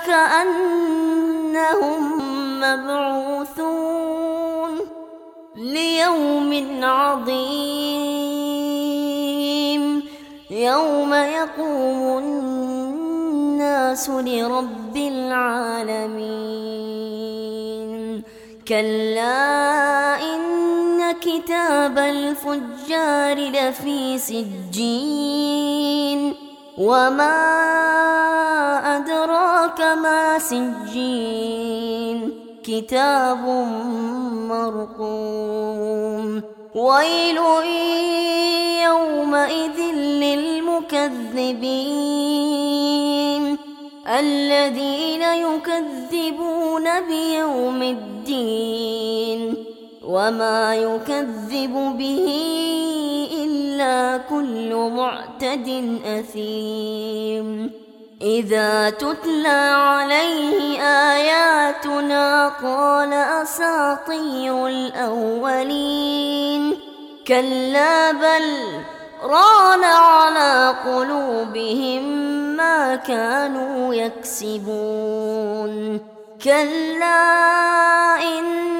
أولئك أنهم مبعوثون ليوم عظيم يوم يقوم الناس لرب العالمين كلا إن كتاب الفجار لفي سجين وما أدراك ما سجين كتاب مرقوم ويل يومئذ للمكذبين الذين يكذبون بيوم الدين وما يكذب به كل معتد أثيم إذا تتلى عليه آياتنا قال أساطير الأولين كلا بل ران على قلوبهم ما كانوا يكسبون كلا عن